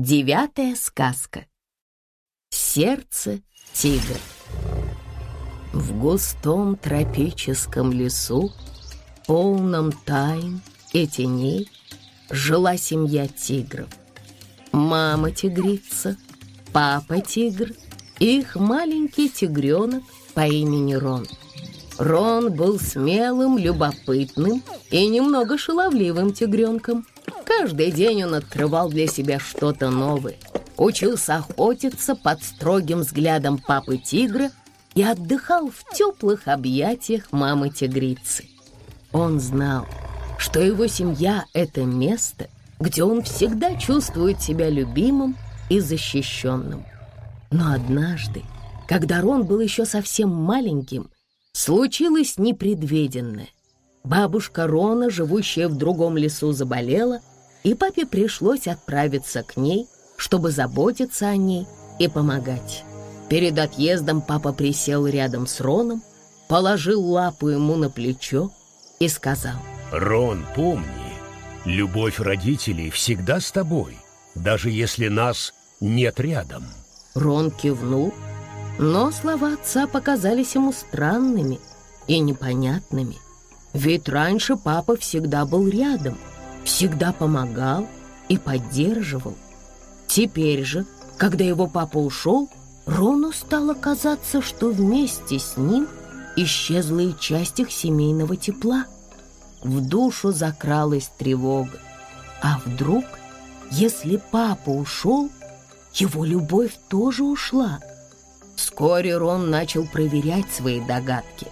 Девятая сказка. Сердце тигра. В густом тропическом лесу, полном тайн и теней, жила семья тигров. Мама тигрица, папа тигр и их маленький тигренок по имени Рон. Рон был смелым, любопытным и немного шаловливым тигренком – Каждый день он открывал для себя что-то новое, учился охотиться под строгим взглядом папы-тигра и отдыхал в теплых объятиях мамы-тигрицы. Он знал, что его семья — это место, где он всегда чувствует себя любимым и защищенным. Но однажды, когда Рон был еще совсем маленьким, случилось непредвиденное. Бабушка Рона, живущая в другом лесу, заболела — и папе пришлось отправиться к ней, чтобы заботиться о ней и помогать. Перед отъездом папа присел рядом с Роном, положил лапу ему на плечо и сказал. «Рон, помни, любовь родителей всегда с тобой, даже если нас нет рядом». Рон кивнул, но слова отца показались ему странными и непонятными. Ведь раньше папа всегда был рядом — всегда помогал и поддерживал. Теперь же, когда его папа ушел, Рону стало казаться, что вместе с ним исчезла и часть их семейного тепла. В душу закралась тревога. А вдруг, если папа ушел, его любовь тоже ушла? Вскоре Рон начал проверять свои догадки.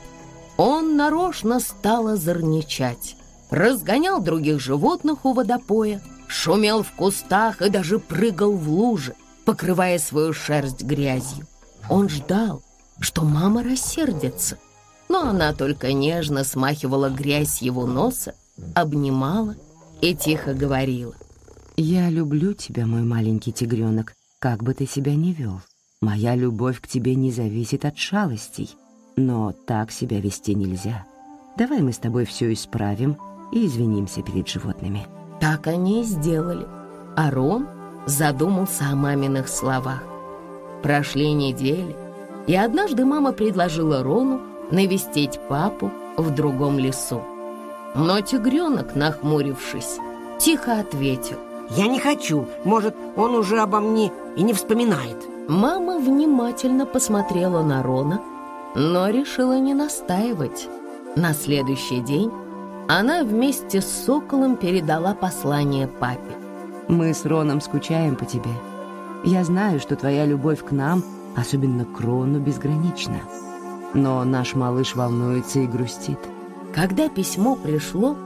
Он нарочно стал озорничать разгонял других животных у водопоя, шумел в кустах и даже прыгал в лужи, покрывая свою шерсть грязью. Он ждал, что мама рассердится, но она только нежно смахивала грязь его носа, обнимала и тихо говорила. «Я люблю тебя, мой маленький тигренок, как бы ты себя ни вел. Моя любовь к тебе не зависит от шалостей, но так себя вести нельзя. Давай мы с тобой все исправим и извинимся перед животными». Так они и сделали. А Рон задумался о маминых словах. Прошли недели, и однажды мама предложила Рону навестить папу в другом лесу. Но тигренок, нахмурившись, тихо ответил. «Я не хочу. Может, он уже обо мне и не вспоминает». Мама внимательно посмотрела на Рона, но решила не настаивать. На следующий день она вместе с Соколом передала послание папе. «Мы с Роном скучаем по тебе. Я знаю, что твоя любовь к нам, особенно к Рону, безгранична. Но наш малыш волнуется и грустит». Когда письмо пришло,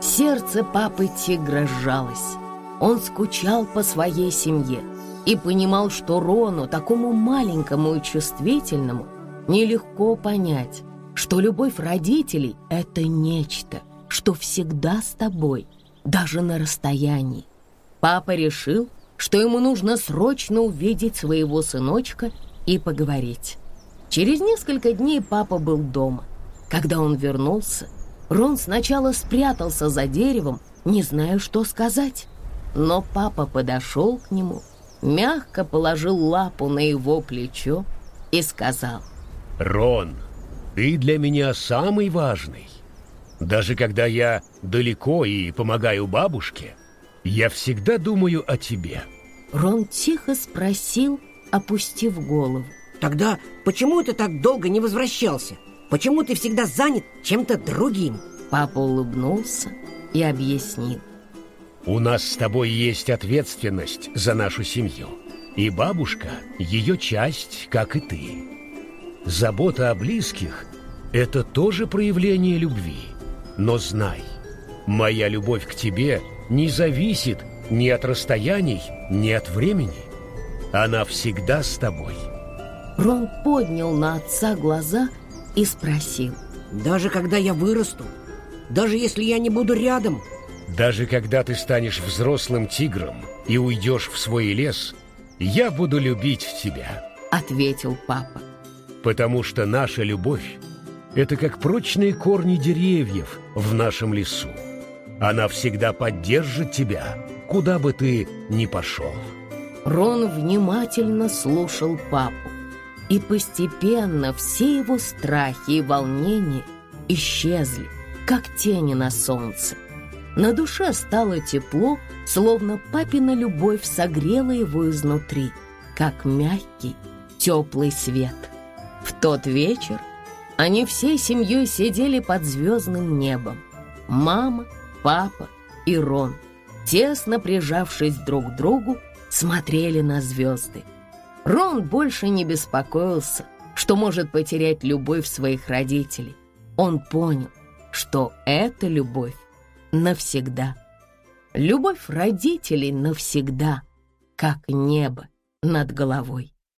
сердце папы тигра сжалось. Он скучал по своей семье и понимал, что Рону, такому маленькому и чувствительному, нелегко понять, что любовь родителей — это нечто — что всегда с тобой, даже на расстоянии. Папа решил, что ему нужно срочно увидеть своего сыночка и поговорить. Через несколько дней папа был дома. Когда он вернулся, Рон сначала спрятался за деревом, не зная, что сказать. Но папа подошел к нему, мягко положил лапу на его плечо и сказал. «Рон, ты для меня самый важный. Даже когда я далеко и помогаю бабушке, я всегда думаю о тебе. Рон тихо спросил, опустив голову. Тогда почему ты так долго не возвращался? Почему ты всегда занят чем-то другим? Папа улыбнулся и объяснил. У нас с тобой есть ответственность за нашу семью. И бабушка – ее часть, как и ты. Забота о близких – это тоже проявление любви. Но знай, моя любовь к тебе не зависит ни от расстояний, ни от времени. Она всегда с тобой. Рон поднял на отца глаза и спросил. Даже когда я вырасту, даже если я не буду рядом. Даже когда ты станешь взрослым тигром и уйдешь в свой лес, я буду любить тебя. Ответил папа. Потому что наша любовь это как прочные корни деревьев в нашем лесу. Она всегда поддержит тебя, куда бы ты ни пошел. Рон внимательно слушал папу, и постепенно все его страхи и волнения исчезли, как тени на солнце. На душе стало тепло, словно папина любовь согрела его изнутри, как мягкий, теплый свет. В тот вечер они всей семьей сидели под звездным небом. Мама, папа и Рон, тесно прижавшись друг к другу, смотрели на звезды. Рон больше не беспокоился, что может потерять любовь своих родителей. Он понял, что эта любовь навсегда. Любовь родителей навсегда, как небо над головой.